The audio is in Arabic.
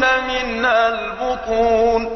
تخرجون منها البطون